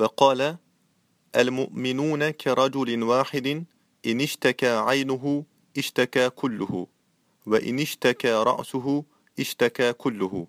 وقال المؤمنون كرجل واحد إن اشتكى عينه اشتكى كله وإن اشتكى رأسه اشتكى كله.